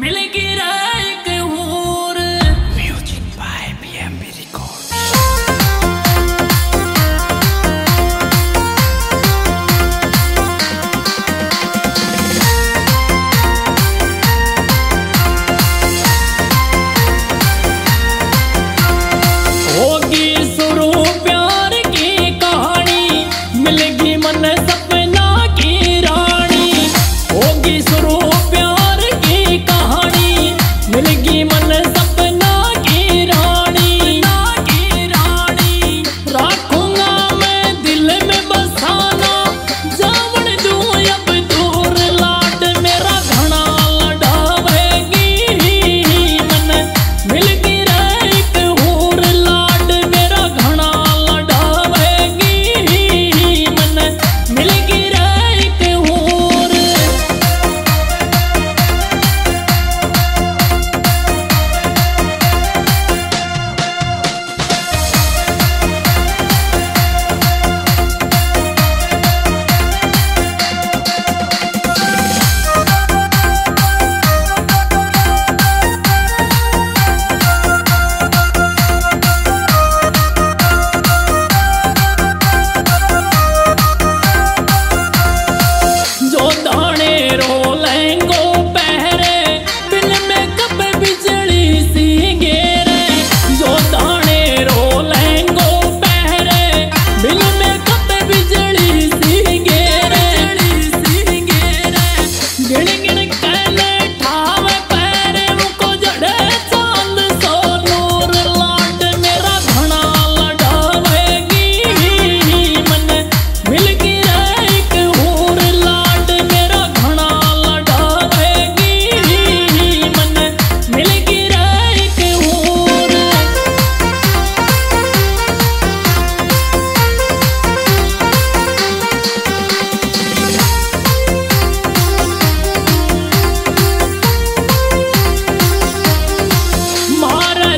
मिलेगी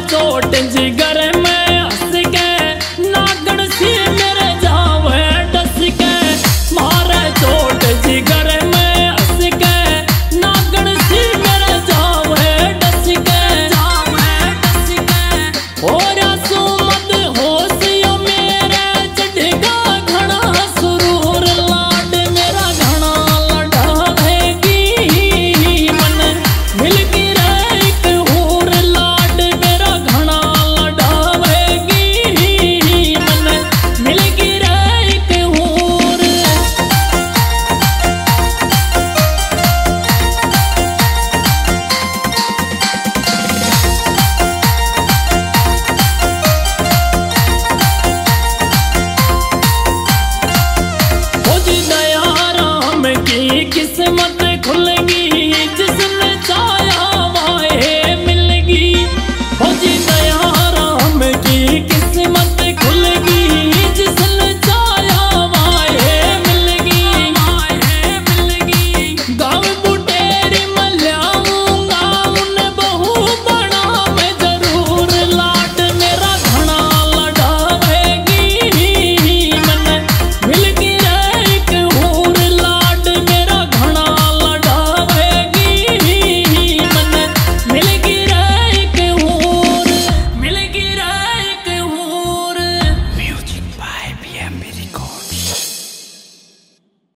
ചോട്ടൻ ചിക